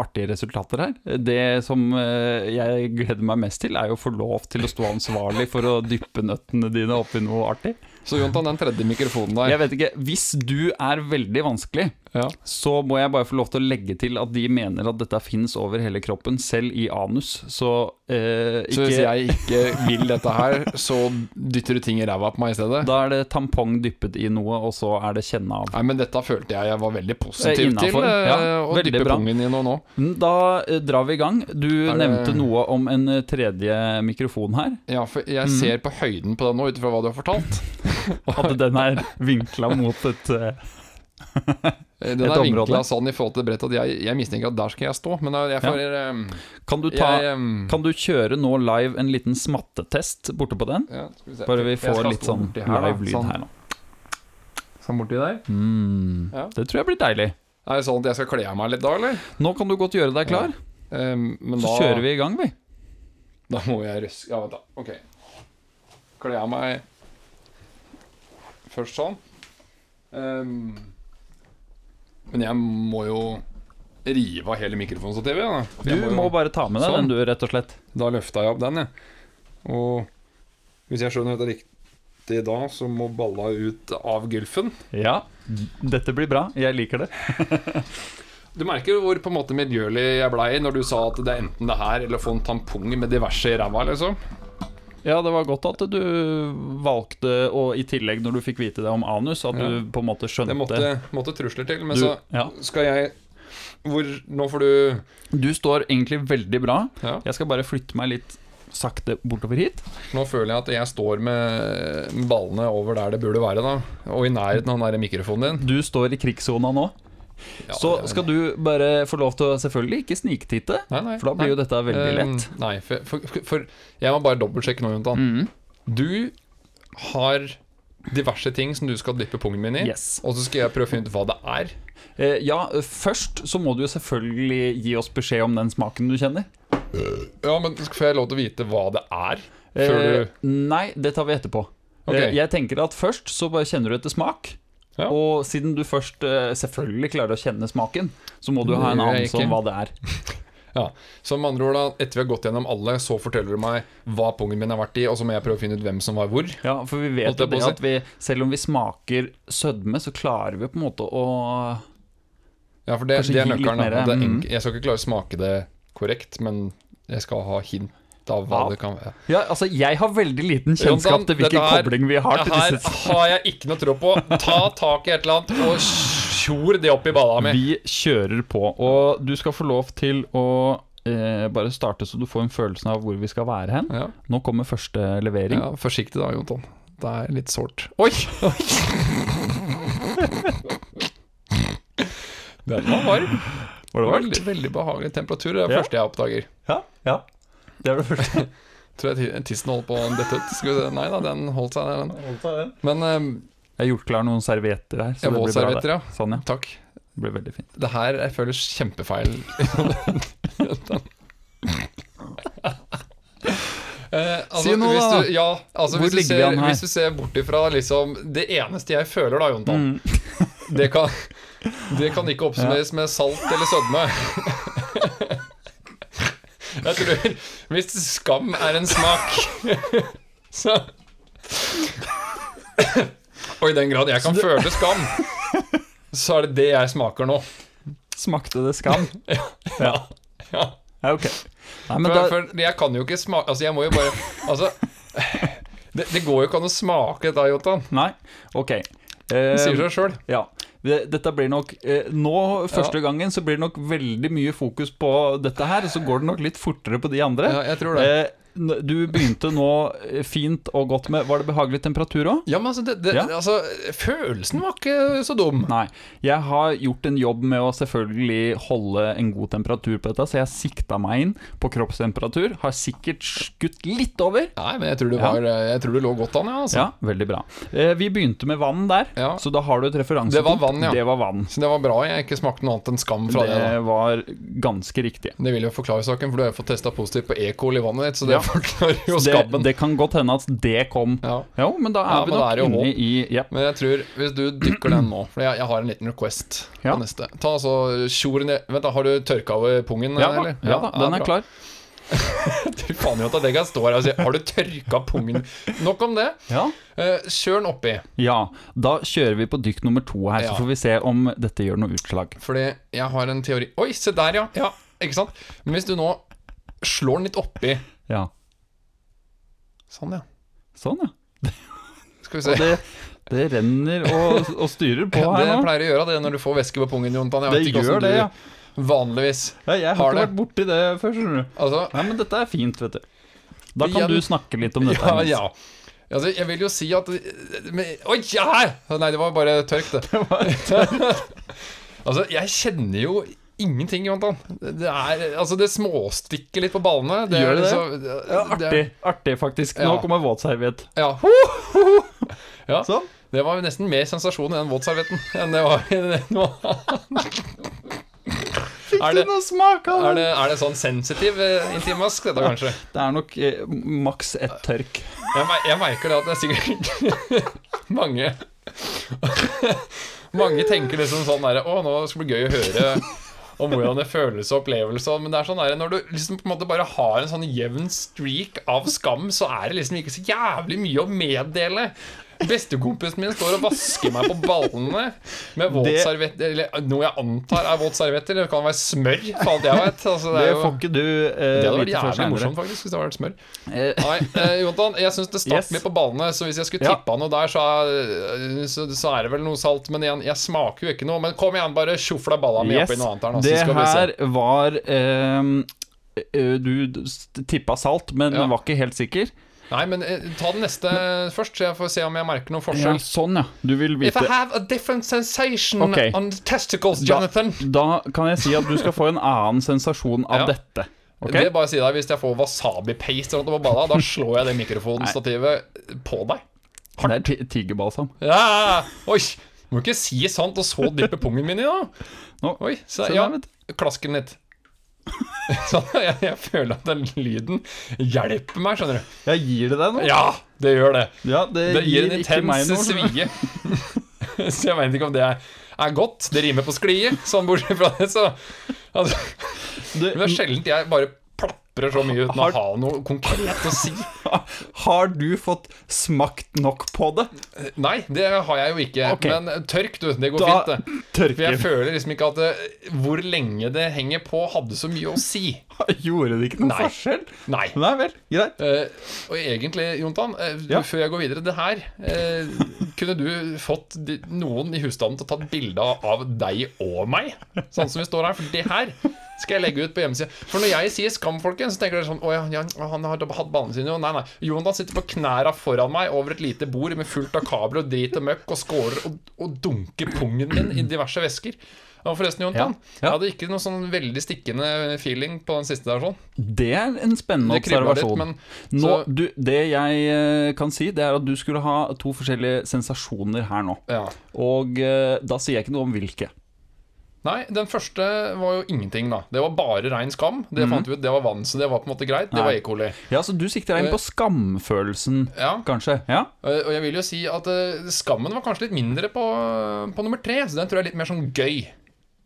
A: artige resultater her. Det som eh, jeg gleder meg mest til, er jo å få lov til å stå ansvarlig for å dyppe nøttene dine oppi noe artig.
B: Så Jontan, den tredje mikrofonen der.
A: Jeg vet ikke, Hvis du er veldig vanskelig,
B: ja.
A: så må jeg bare få lov til å legge til at de mener at dette fins over hele kroppen, selv i anus. Så eh,
B: Så hvis jeg ikke vil dette her, så dytter du ting i ræva på meg i stedet?
A: Da er det tampong dyppet i noe, og så er det kjenne av.
B: Nei, men dette følte jeg jeg var veldig
A: Eh,
B: positiv til.
A: innenfor,
B: til,
A: ja,
B: å dyppe
A: bra.
B: pungen i noe nå.
A: Da eh, drar vi i gang. Du
B: det-
A: nevnte noe om en eh, tredje mikrofon her.
B: Ja, for jeg
A: Mhm.
B: ser på høyden på den nå, ut ifra hva du har fortalt.
A: At den er vinkla mot et eh,
B: Eh, Den
A: Et
B: er vinkla sånn i forhold til brettet at jeg, jeg mistenker at der skal jeg stå. Men eh, jeg får eh,
A: Kan du ta
B: jeg, um,
A: Kan du kjøre nå live en liten smattetest borte på den?
B: ja, vi se.
A: Bare vi får litt sånn
B: her,
A: live lyd
B: Sånn.
A: her nå.
B: Sånn borti der.
A: Mm,
B: Ja.
A: Det tror jeg blir deilig.
B: Er det sånn at jeg skal kle av meg litt da, eller?
A: Nå kan du godt gjøre deg klar.
B: Um, men
A: Så
B: da,
A: kjører vi i gang, vi.
B: Da må jeg røske Ja, vent, da. Ok. Kle av meg først sånn. Ehm, men jeg må jo rive av hele mikrofonstativet. Da.
A: Du
B: må,
A: må bare ta med deg
B: Sånn.
A: den, du, rett og slett.
B: Da løfta jeg opp den, jeg. Og hvis jeg skjønner dette riktig da, så må balla ut av gylfen.
A: Ja, dette blir bra. Jeg liker det.
B: Du merker hvor på en måte miljølig jeg blei når du sa at det er enten det her eller å få en tampong med diverse i ræva, liksom.
A: Ja, det var godt at du valgte, og i tillegg når du fikk vite det om anus, at
B: Ja.
A: du på en måte skjønte
B: Det måtte, måtte trusler til. Men
A: du,
B: så
A: ja.
B: skal jeg hvor, Nå får du
A: du står egentlig veldig bra.
B: ja,
A: Jeg skal bare flytte meg litt sakte bortover hit.
B: Nå føler jeg at jeg står med ballene over der det burde være, da. Og i nærheten av den der mikrofonen din.
A: Du står i krigssona nå.
B: Ja,
A: Så skal du bare få lov til å selvfølgelig ikke sniktitte,
B: Nei, nei,
A: for da blir jo dette veldig
B: lett.
A: lett.
B: nei, for, for, for jeg må bare dobbeltsjekke nå, Jontan.
A: Mm.
B: Du har diverse ting som du skal dyppe pungen min i.
A: Yes.
B: Og så skal jeg prøve å finne ut hva det er.
A: Uh, ja, først så må du jo selvfølgelig gi oss beskjed om den smaken du kjenner.
B: Ja, men Får jeg lov til å vite hva det er?
A: Eh,
B: du
A: nei, det tar vi etterpå.
B: Okay.
A: Eh, jeg tenker at først så bare kjenner du etter smak.
B: Ja.
A: Og siden du først eh, selvfølgelig klarer å kjenne smaken, så må du ha en
B: annen sånn
A: anelse om hva det er.
B: Ja, Så med andre ord, da, etter vi har gått gjennom alle, så forteller du meg hva pungen min har vært i, og så må jeg prøve å finne ut hvem som var hvor.
A: Ja, For vi vet jo det at vi, selv om vi smaker sødme, så klarer vi på en måte å
B: Ja, for det, det er nøkkelen.
A: mer,
B: det er
A: mm.
B: Jeg skal ikke klare å smake det korrekt, men jeg skal ha hint av hva
A: Ja.
B: det kan være.
A: Ja, altså, jeg har veldig liten kjennskap til hvilken
B: her-
A: kobling vi har
B: Det
A: til
B: her har jeg ikke noe tro på. Ta tak i et eller annet og tjor det opp i balla mi.
A: Vi kjører på, og du skal få lov til å eh, bare starte så du får en følelse av hvor vi skal være hen.
B: Ja,
A: Nå kommer første levering.
B: ja, Forsiktig da, Jonton. Det er litt sårt. Oi! Den var varm.
A: Var det varmt?
B: Veldig, veldig behagelig temperatur. Det er det
A: Ja.
B: første jeg oppdager.
A: Ja, ja. Det var det første.
B: Tror jeg ti- tissen holdt på å dette ut. Skal vi se. Nei da, den holdt seg der, den. Men um,
A: Jeg har gjort klar noen servietter her. Så
B: ja,
A: det blir bra
B: våtservietter, ja.
A: Sånn, ja.
B: Takk.
A: Det blir veldig fint.
B: Det her jeg føles kjempefeil. Eh, altså,
A: Si noe,
B: hvis
A: da.
B: Ja, altså,
A: Hvor
B: hvis, du
A: ligger vi an her?
B: hvis du ser bort ifra liksom, Det eneste jeg føler, da, Jontan,
A: Mm.
B: det, kan, det kan ikke oppsummeres med salt eller sødme. Jeg tror Hvis skam er en smak, så Og i den grad jeg kan føle skam, så er det det jeg smaker nå.
A: Smakte det skam?
B: Ja.
A: Ja,
B: Ja.
A: ja ok. Nei, men
B: For,
A: da,
B: for jeg kan jo ikke smake Altså, jeg må jo bare Altså Det, det går jo ikke an å smake dette, Jotan.
A: Nei, ok.
B: Det
A: Eh,
B: sier seg sjøl.
A: ja. Det, dette blir nok eh, Nå, første gangen, så blir det nok veldig mye fokus på dette her, så går det nok litt fortere på de andre.
B: Ja, jeg tror det.
A: Eh, du begynte nå eh, fint og godt med Var det behagelig temperatur òg?
B: Ja, men altså, det, det,
A: Ja.
B: altså Følelsen var ikke så dum.
A: Nei. Jeg har gjort en jobb med å selvfølgelig holde en god temperatur på dette, så jeg sikta meg inn på kroppstemperatur. Har sikkert skutt litt over.
B: Nei, men jeg tror det,
A: Ja.
B: jeg tror du lå godt an, ja. Altså.
A: Ja, veldig bra. Eh, vi begynte med vann der, så da har du et referansepunkt.
B: Det var vann, ja.
A: Det var vann.
B: Så det var bra jeg ikke smakte noe annet enn skam fra det.
A: Det var ganske riktig.
B: Det vil jo forklare saken, for du har jo fått testa positivt på E. coli i vannet ditt, så det
A: Ja.
B: Forklarer jo
A: Det,
B: skammen.
A: det kan godt hende at det kom
B: Ja.
A: Jo, men da er
B: Ja,
A: vi
B: nok er det
A: inne i yep.
B: Men jeg tror, hvis du dykker den nå For jeg, jeg har en liten request
A: Ja.
B: på neste. Ta altså tjoren Vent, da, har du tørka over pungen?
A: Ja,
B: eller?
A: ja da, den er
B: er
A: klar.
B: Fy faen, Jota, det kan stå her og si Har du tørka pungen? Nok om det.
A: Ja.
B: Eh, kjør den oppi.
A: ja. Da kjører vi på dykk nummer to her,
B: Ja.
A: så får vi se om dette gjør noe utslag.
B: Fordi jeg har en teori Oi, se der, ja. ja. Ikke sant? Men hvis du nå slår den litt oppi
A: Ja.
B: Sånn, ja.
A: Sånn, ja.
B: Skal vi se.
A: Og det, det renner og, og styrer på her nå.
B: det pleier å gjøre det når du får væske på pungen, Jontan. Jeg
A: Det
B: vet ikke
A: gjør
B: hvordan
A: det,
B: du
A: ja.
B: vanligvis
A: ja. Jeg har,
B: Har
A: ikke
B: det.
A: vært borti det før, skjønner du.
B: Altså,
A: Nei, men dette er fint, vet du. Da kan
B: Igjen-
A: du snakke litt om dette.
B: ja, ja. Altså, jeg vil jo si at men, Oi, ja! Nei, det var bare tørk, det. det var tørk. altså, jeg kjenner jo ingenting, Jontan. Det er, altså, det småstikker litt på ballene. Det
A: Gjør
B: er
A: det det?
B: så- det-
A: Ja,
B: det-
A: artig, artig faktisk. Nå
B: Ja.
A: kommer våtserviett.
B: Ja. ja.
A: Sånn.
B: Det var nesten mer sensasjon i den våtservietten enn det var i den noe Er det,
A: noe smak av
B: er det, er det sånn sensitiv Intimask dette, kanskje?
A: Det er nok eh, maks ett tørk.
B: Jeg, jeg merker det at det er sikkert mange Mange tenker liksom sånn derre Å, nå skal det bli gøy å høre om hvordan det føles og opplevelse Men det er sånn der, når du liksom på en måte bare har en sånn jevn streak av skam, så er det liksom ikke så jævlig mye å meddele. Bestekompisen min står og vasker meg på ballene med våtservietter Eller noe jeg antar er våtservietter. Det kan være smør, for alt jeg vet. Altså, det,
A: Det
B: jo,
A: får ikke du uh,
B: det hadde vært jævlig morsomt, faktisk, hvis det hadde vært smør.
A: Eh,
B: Nei, uh, Jontan, jeg syns det starter
A: Yes.
B: litt på ballene. Så hvis jeg skulle
A: Ja.
B: tippa noe der, så er, så, så er det vel noe salt. Men igjen, jeg smaker jo ikke noe. Men kom igjen, bare sjofla balla mi
A: yes.
B: oppi noe annet her nå,
A: Det
B: skal vi se.
A: her var eh, Du tippa salt, men
B: Ja.
A: var ikke helt sikker.
B: Nei, men eh, ta den neste først, så jeg får se om jeg merker noen
A: Ja,
B: forskjell.
A: sånn, ja. Du vil
B: If I have a different sensation
A: Ok.
B: on testicles, Jonathan
A: da kan jeg si at du skal få en annen sensasjon av
B: Ja.
A: dette. Ok?
B: Det er bare å si deg, Hvis jeg får wasabi-paste rundt på balla, da slår jeg det mikrofonstativet på deg.
A: Det er ti- tigerbalsam.
B: Ja, Oi! Må ikke si sånt og så dyppe pungen min i, da.
A: Nå,
B: Oi, se,
A: se
B: ja,
A: der, vet
B: klasken litt. Sånn, jeg, jeg føler at den lyden hjelper meg, skjønner du.
A: Jeg gir det deg nå.
B: Ja, det gjør det.
A: Ja, det,
B: Det gir en intens svie. Så jeg vet ikke om det er, er godt. Det rimer på sklie, sånn bortsett fra det, så altså,
A: Du,
B: Det er sjelden jeg bare plaprer så mye uten å ha noe konkret å si.
A: har du fått smakt nok på det?
B: Nei, det har jeg jo ikke.
A: Okay.
B: Men tørk, du. Det går
A: Da
B: fint, det. For jeg føler liksom ikke at det, hvor lenge det henger på, hadde så mye å si.
A: Gjorde det ikke noen
B: Nei.
A: forskjell?
B: Nei.
A: Nei vel, greit.
B: Uh, og egentlig, Jontan, uh,
A: Ja.
B: før jeg går videre Det her uh, Kunne du fått de, noen i husstanden til å ta et bilde av deg og meg? Sånn som vi står her. For det her skal jeg legge ut på hjemmesida. For når jeg sier Skam, folkens, så tenker dere sånn Å ja, han har hatt ballene sine. jo. nei, nei. Jontan sitter på knæra foran meg over et lite bord med fullt av kabler og drit og møkk og skåler og, og dunker pungen min i diverse væsker. Og forresten, Jontan,
A: Ja, ja.
B: jeg hadde ikke noe sånn veldig stikkende feeling på den siste der. sånn
A: Det er en spennende
B: kribla litt, men
A: Nå, du, det jeg eh, kan si, det er at du skulle ha to forskjellige sensasjoner her nå.
B: ja.
A: Og eh, da sier jeg ikke noe om hvilke.
B: Nei, den første var jo ingenting, da. Det var bare rein skam. Det fant vi ut, det var vann, så det var på en måte greit. Det
A: Mhm.
B: Var E. coli.
A: Ja, så du sikter deg inn på skamfølelsen,
B: Ja,
A: kanskje? Ja?
B: og og jeg vil jo si at eh, skammen var kanskje litt mindre på, på nummer tre, så den tror jeg er litt mer sånn gøy.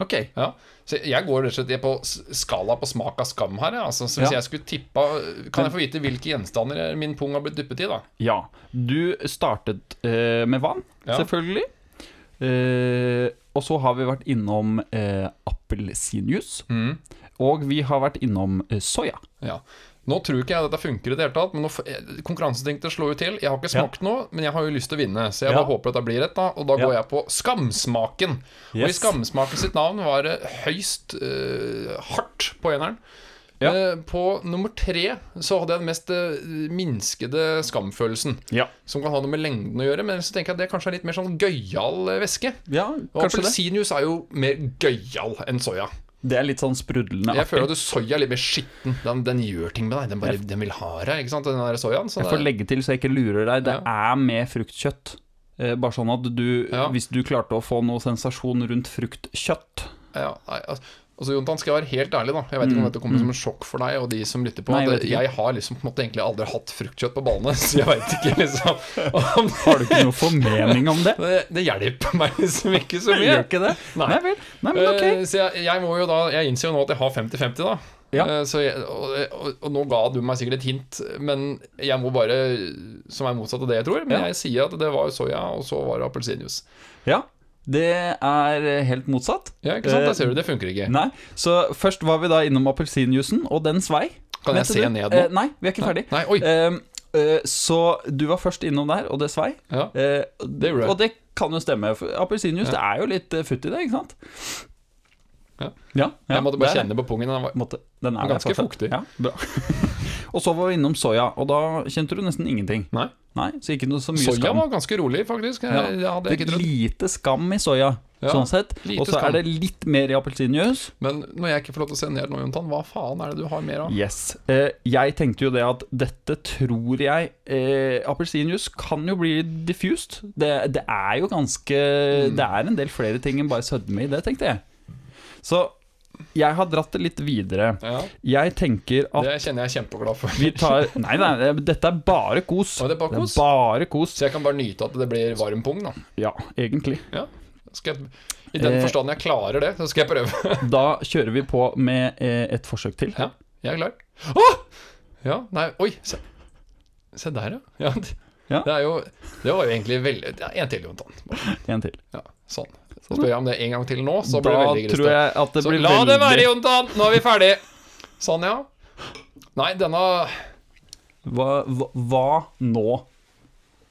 A: Ok.
B: Ja. Så jeg går rett og slett på skala på smak av skam her. Altså, så hvis
A: Ja.
B: jeg skulle tippa Kan jeg få vite hvilke gjenstander min pung har blitt dyppet i, da?
A: Ja. Du startet uh, med vann,
B: Ja.
A: selvfølgelig. Eh, og så har vi vært innom eh, appelsinjuice.
B: Mm.
A: Og vi har vært innom eh, soya.
B: Ja. Nå tror ikke jeg dette funker i det hele tatt, men nå eh, konkurranseinstinktet slår jo til. Jeg har ikke
A: Ja.
B: smakt noe, men jeg har jo lyst til å vinne, så jeg
A: Ja.
B: bare håper at det blir rett. da Og da
A: Ja.
B: går jeg på Skamsmaken. Og i
A: Yes.
B: Skamsmaken sitt navn var det høyst eh, hardt på eneren.
A: Ja.
B: Eh, på nummer tre så hadde jeg den mest eh, minskede skamfølelsen.
A: Ja.
B: Som kan ha noe med lengden å gjøre, men så tenker jeg at det kanskje er litt mer sånn gøyal eh, væske.
A: ja,
B: Og appelsinjuice er jo mer gøyal enn soya.
A: Det er litt sånn sprudlende
B: Jeg føler
A: at
B: at soya er litt mer skitten. Den, den gjør ting med deg. Den, bare, den vil ha deg, ikke sant? Den der soyaen. Så
A: Jeg får legge til så jeg ikke lurer deg. Det er med fruktkjøtt. Bare sånn at du, hvis du klarte å få noe sensasjon rundt fruktkjøtt
B: ja, nei, altså, altså, Jontan, skal jeg være helt ærlig, da. Jeg vet ikke om dette kommer som en sjokk for deg og de som lytter på.
A: Mm, Nei, jeg
B: jeg har liksom på en måte egentlig aldri hatt fruktkjøtt på ballene, så jeg veit ikke liksom om
A: Har du ikke noe formening om det?
B: det, det hjelper meg liksom ikke så mye.
A: Gjør ikke det?
B: Nei.
A: Nei vel. Nei, men ok.
B: Uh, Så jeg, jeg må jo da Jeg innser jo nå at jeg har 50-50, da.
A: Ja.
B: Så jeg, og, og, og nå ga du meg sikkert et hint, men jeg må bare Som er motsatt av det jeg tror. Men
A: Ja.
B: jeg sier at det var soya, og så var det appelsinjuice.
A: Ja. Det er eh, helt motsatt.
B: Ja, ikke sant? Da ser du, det funker ikke.
A: Nei, så først var vi da innom appelsinjuicen, og den svei.
B: Kan jeg se
A: du?
B: ned
A: Eh,
B: nå?
A: nei, vi er ikke ferdig.
B: Nei, oi!
A: Ehm, eh, så du var først innom der, og det svei.
B: Ja.
A: Eh,
B: Det gjorde jeg.
A: og det kan jo stemme. for Appelsinjuice, det er jo litt eh, futt i det, ikke sant?
B: Ja.
A: ja, ja
B: Jeg måtte bare
A: det er
B: kjenne på pungen. Den var.
A: Måtte, den er der
B: Ganske
A: fortsatt.
B: fuktig.
A: Ja, bra. og så var vi innom soya, og da kjente du nesten ingenting.
B: nei.
A: Nei, så ikke noe så mye
B: soja
A: skam.
B: var ganske rolig, faktisk. Jeg,
A: Ja.
B: det
A: er lite skam i soya.
B: Ja,
A: sånn sett. Og så er det litt mer i appelsinjuice.
B: Men når jeg ikke får lov til å se ned noe, Jontan, hva faen er det du har mer av?
A: Yes. Eh, jeg tenkte jo det at dette tror jeg eh, Appelsinjuice kan jo bli diffused. Det, det er jo ganske
B: Mm.
A: Det er en del flere ting enn bare sødme i det, tenkte jeg. Så jeg har dratt det litt videre.
B: Ja,
A: Jeg tenker at
B: Det kjenner jeg er kjempeglad for.
A: vi tar Nei, nei, det- dette er bare kos.
B: Det er bare kos?
A: bare kos.
B: Så jeg kan bare nyte at det blir varm pung, da.
A: Ja, egentlig.
B: Ja. Skal jeg, I den
A: Eh.
B: forstand jeg klarer det, så skal jeg prøve.
A: Da kjører vi på med eh, et forsøk til.
B: Ja, jeg er klar. Åh! Ja, nei, oi Se, se der, ja. ja, det,
A: Ja.
B: Det er jo Det var jo egentlig veldig ja, En til, Jontan.
A: En til.
B: Ja, sånn. Så spør jeg om det en gang til nå, så blir det veldig
A: tror jeg at det
B: Så
A: blir
B: la det være, Jontan! Nå er vi ferdig. Sånn, ja. Nei, denne
A: hva, hva, hva nå?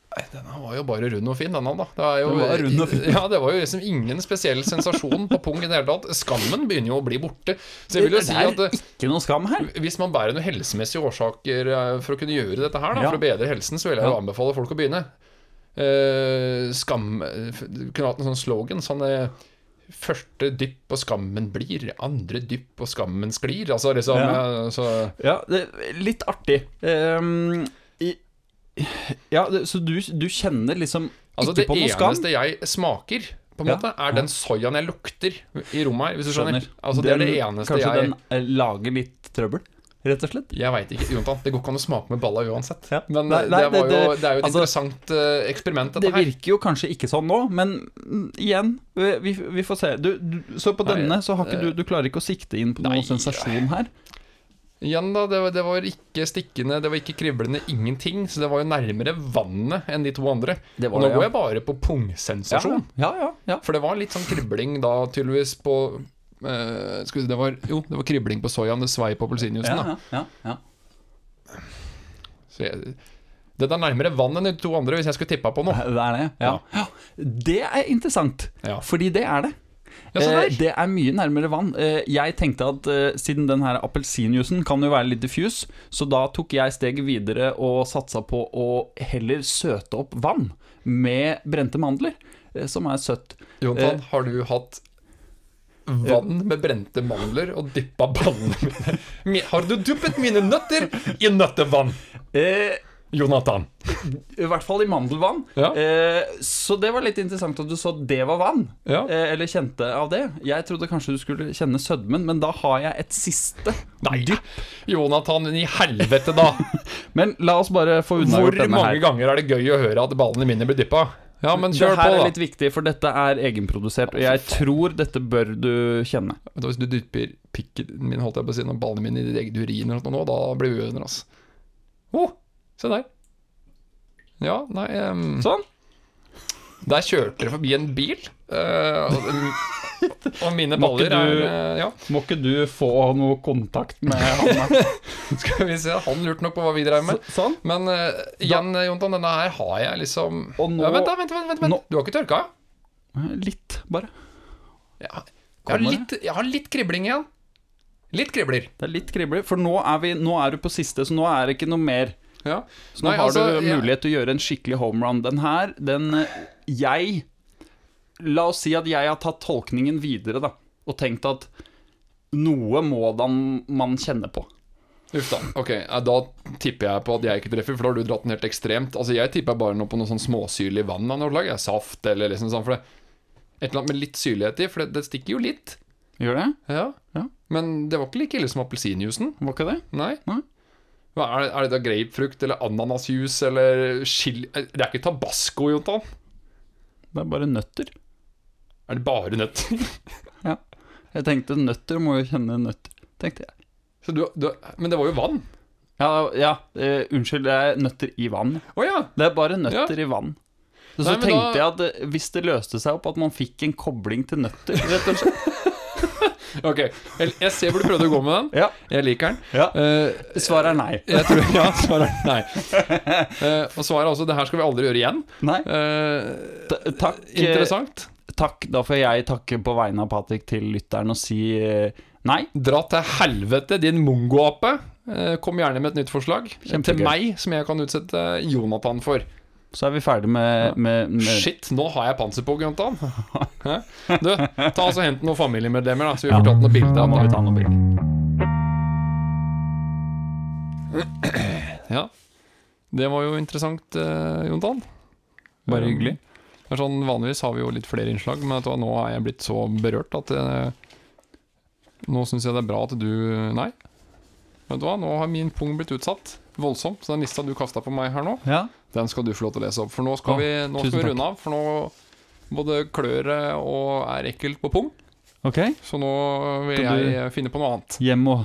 B: Nei, Denne var jo bare rund og fin, denne, da. Det, jo,
A: det, var rund og fin.
B: Ja, det var jo liksom ingen spesiell sensasjon på pung i det hele tatt. Skammen begynner jo å bli borte. Så jeg vil jo si
A: det
B: at
A: er ikke noe skam her.
B: hvis man bærer noen helsemessige årsaker eh, for å kunne gjøre dette her, da,
A: Ja.
B: for å bedre helsen, så vil jeg jo anbefale folk å begynne. Eh, skam kunne hatt en sånn slogan sånn eh, Første dypp og skammen blir, andre dypp og skammen sklir. Altså liksom
A: Ja.
B: eh, så,
A: Ja, det litt artig. Um, i, ja, det, så du, du kjenner liksom
B: Altså
A: ikke
B: Det
A: på noe skam?
B: eneste jeg smaker, på en
A: Ja,
B: måte, er den soyaen jeg lukter i rommet her, hvis du skjønner.
A: Skjønner.
B: Altså Det er det
A: Den-
B: eneste
A: Kanskje
B: jeg
A: den eh, lager litt trøbbel, rett og slett?
B: Jeg veit ikke, Jontan. Det går ikke an å smake med balla uansett.
A: Ja.
B: Men
A: Nei,
B: eh,
A: nei,
B: det,
A: det-
B: jo,
A: det-
B: det er jo et
A: altså,
B: interessant eh, eksperiment,
A: Det
B: her.
A: Det virker jo kanskje ikke sånn nå, men mm, igjen, vi, vi, får se. Du, du, så på
B: Nei,
A: denne så har ikke
B: eh,
A: du Du klarer ikke å sikte inn på noen sensasjon her?
B: Igjen da, det var, det var ikke stikkende, det var ikke kriblende, ingenting. Så det var jo nærmere vannet enn de to andre.
A: Det
B: Og nå går jeg bare på pungsensasjon.
A: Ja, ja, ja.
B: For det var litt sånn kribling da, tydeligvis, på skal vi det var, Jo, det var kribling på soyaen, det svei på appelsinjuicen.
A: ja, ja, ja.
B: Så jeg, det er nærmere vann enn de to andre, hvis jeg skulle tippa på noe.
A: Det er det. Ja. ja. Det er interessant, fordi det er det.
B: Ja,
A: Eh, det er mye nærmere vann. Eh, jeg tenkte at siden den her appelsinjuicen kan jo være litt diffus, så da tok jeg steget videre og satsa på å heller søte opp vann med brente mandler, som er søtt.
B: Jontan, har du hatt vann med brente mandler og dyppa ballene mine Har du duppet mine nøtter i nøttevann?
A: Eh,
B: Jonathan.
A: I hvert fall i mandelvann.
B: Ja.
A: Eh, så det var litt interessant at du så det var vann.
B: Ja.
A: Eh, eller kjente av det. Jeg trodde kanskje du skulle kjenne sødmen, men da har jeg et siste
B: Nei, Jonathan, i helvete, da!
A: Men la oss bare få
B: Hvor
A: unnagjort denne
B: mange ganger er det gøy å høre at ballene mine blir dyppa? Ja, men
A: Det
B: kjør på,
A: er litt viktig, for dette er egenprodusert, og jeg tror dette bør du kjenne.
B: Hvis du dypper pikken min holdt jeg på å si, og ballene mine i ditt eget urin, eller noe, da blir vi uvenner, altså. Oh, se der. Ja, nei um...
A: Sånn.
B: Der kjørte det forbi en bil. eh, og, og mine baller er
A: du-
B: eh, Ja,
A: Må ikke du få noe kontakt med han?
B: skal vi se. Han lurte nok på hva vi drev med.
A: Så- sånn.
B: Men uh, igjen, Jontan, denne her har jeg liksom
A: nå-
B: ja, Vent, da, vent, vent, vent, vent.
A: nå-
B: Du har ikke tørka?
A: Litt, bare.
B: Ja. Jeg, har litt, jeg har litt kribling igjen. Litt kribler.
A: Det er litt kribler, for nå er, vi, nå er du på siste, så nå er det ikke noe mer.
B: Ja.
A: Så nå
B: Nei,
A: har
B: altså,
A: du mulighet til å gjøre en skikkelig home run. Den her, den Jeg La oss si at jeg har tatt tolkningen videre, da, og tenkt at noe må da man kjenne på.
B: Uff da. Ok, da tipper jeg på at jeg ikke treffer, for da har du dratt den helt ekstremt. Altså, Jeg tipper bare nå på noe sånn småsyrlig vann av noe slag. Saft eller liksom sånn. For det Et eller annet med litt syrlighet i, for det, det stikker jo litt.
A: Gjør det?
B: Ja.
A: Ja.
B: Men det var ikke like ille som appelsinjuicen.
A: Var ikke det?
B: Nei.
A: Nei.
B: Er, det, er det da grapefrukt eller ananasjuice eller chili Det er ikke tabasco, Jontan.
A: Det er bare nøtter.
B: Er det bare nøtter? ja.
A: Jeg tenkte nøtter må jo kjenne nøtter, tenkte jeg.
B: Så du, du, men det var jo vann.
A: Ja, ja uh, unnskyld, det er nøtter i vann.
B: Oh, ja.
A: Det er bare nøtter i vann. Så, så
B: Nei, så
A: tenkte
B: da-
A: jeg at eh, hvis det løste seg opp at man fikk en kobling til nøtter, rett og slett
B: Ok, jeg, jeg ser hvor du prøvde å gå med den.
A: Ja.
B: Jeg liker den.
A: Ja.
B: Eh,
A: Svaret er nei.
B: jeg tror, ja, svaret er nei. Eh, og svaret er også det her skal vi aldri gjøre igjen.
A: Nei.
B: Eh,
A: Takk, eh,
B: interessant.
A: takk. Da får jeg takke på vegne av Patrick til lytteren og si eh, nei.
B: Dra til helvete, din mongoape. Eh, kom gjerne med et nytt forslag til meg, som jeg kan utsette Jonathan for.
A: Så er vi ferdig med, med, med
B: Shit, nå har jeg panser på, Jontan. Du, ta altså hent noen familiemedlemmer, da, så vi får tatt noen bilder.
A: Må vi ta noen bilder.
B: Ja. Det var jo interessant, eh, Jontan.
A: Bare hyggelig.
B: Det er sånn, Vanligvis har vi jo litt flere innslag, men du nå er jeg blitt så berørt at eh, Nå syns jeg det er bra at du Nei. Vet du hva, nå har min pung blitt utsatt voldsomt. Så den lista du kasta på meg her nå,
A: Ja.
B: den skal du få lov til å lese opp. For nå skal vi, nå skal vi runde av. For nå både klør det og er ekkelt på pung.
A: Okay.
B: Så nå vil jeg finne på noe annet.
A: Hjem og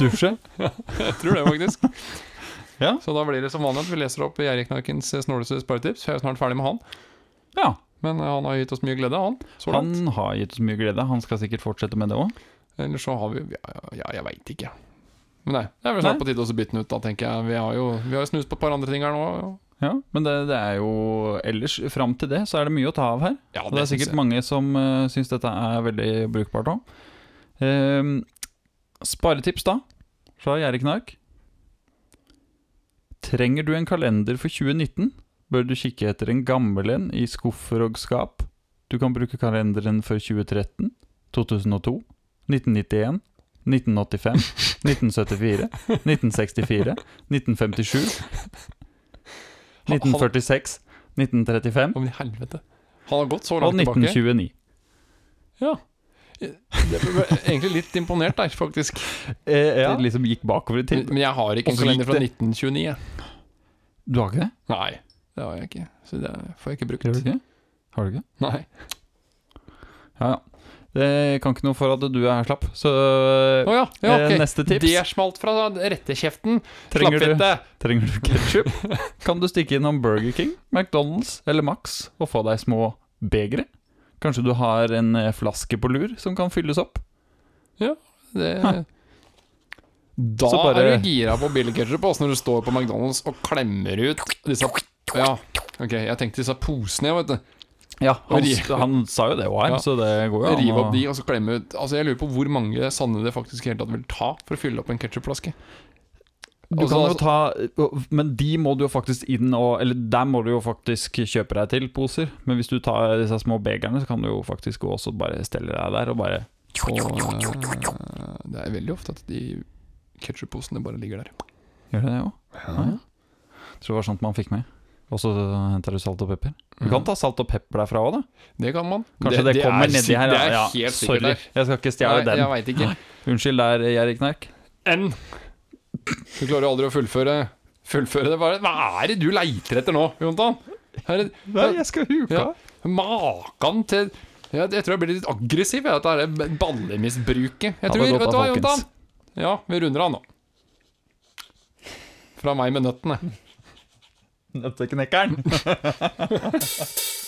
A: dusje.
B: Jeg tror det, faktisk.
A: Ja.
B: Så da blir det som vanlig at vi leser opp Gjerriknarkens snåleste sparetips. Jeg er snart ferdig med han.
A: Ja.
B: Men eh, han har gitt oss mye glede, han.
A: Han har gitt oss mye glede. Han skal sikkert fortsette med det òg.
B: Eller så har vi Ja, ja jeg veit ikke. Men nei, det er vel snart på tide å bytte den ut, da, tenker jeg. Vi har jo vi har jo snust på et par andre ting her nå.
A: Ja, men det, det er jo Ellers, fram til det, så er det mye å ta av her.
B: Ja,
A: det, det er sikkert mange som uh, syns dette er veldig brukbart òg. sparetips, da, fra Gjerri Knark. Trenger du en kalender for 2019, bør du kikke etter en gammel en i skuffer og skap. Du kan bruke kalenderen for 2013, 2002, 1991, 1985, 1974, 1964, 1957, 1946, 1935
B: Å, men i helvete. Han har gått så langt tilbake.
A: Og 1929.
B: Ja. Jeg ble egentlig litt imponert der, faktisk.
A: Eh,
B: Ja.
A: Det liksom gikk bakover i tid.
B: Men jeg har ikke en kalender fra 1929. jeg.
A: Du har ikke det?
B: Nei, det har jeg ikke. Så det får jeg ikke brukt.
A: Har du ikke? Har du ikke?
B: Nei.
A: Ja, ja. Det kan ikke noe for at du er slapp. Så
B: oh ja, ja, okay.
A: neste tips.
B: Det smalt fra rettekjeften.
A: Trenger du-
B: Slappfitte.
A: Trenger du ketsjup, kan du stikke innom Burger King, McDonald's eller Max og få deg små begre. Kanskje du har en eh, flaske på lur som kan fylles opp.
B: Det
A: Hæ.
B: Da
A: Så bare-
B: er du gira på billig ketchup når du står på McDonald's og klemmer ut disse Ja, ok, jeg tenkte disse posene, vet du.
A: Ja, han, han sa jo det òg her,
B: Ja.
A: så det går jo an.
B: Rive opp de og så klemme ut Altså, jeg lurer på hvor mange sanne det faktisk helt tatt vil ta for å fylle opp en ketsjupflaske.
A: Du
B: Altså,
A: kan jo
B: altså-
A: ta Men de må du jo faktisk inn og Eller der må du jo faktisk kjøpe deg til poser. Men hvis du tar disse små begerne, så kan du jo faktisk gå også bare stelle deg der og bare
B: Og eh, det er veldig ofte at de ketsjupposene bare ligger der.
A: Gjør det det òg? Ja. Tror det var sånt man fikk med. Og så henter du salt og pepper. Du kan ta salt og pepper derfra òg, da.
B: Det kan man.
A: Kanskje det, kommer
B: er
A: nedi
B: sik-
A: her.
B: Det
A: ja.
B: er
A: Ja,
B: helt
A: sorry,
B: der.
A: jeg skal ikke stjele den.
B: jeg vet ikke.
A: Unnskyld der, Gjerrig Knerk.
B: N. Du klarer jo aldri å fullføre Fullføre det bare Hva er det du leiter etter nå, Jontan? Her er,
A: Nei, jeg skal huka.
B: ja, Makan til ja, Jeg tror jeg blir litt aggressiv, jeg, dette er ballemisbruket. Jeg tror,
A: det er
B: vet du hva. Jontan? Ja, vi runder av nå. Fra meg med nøttene.
A: Nøtteknekkeren.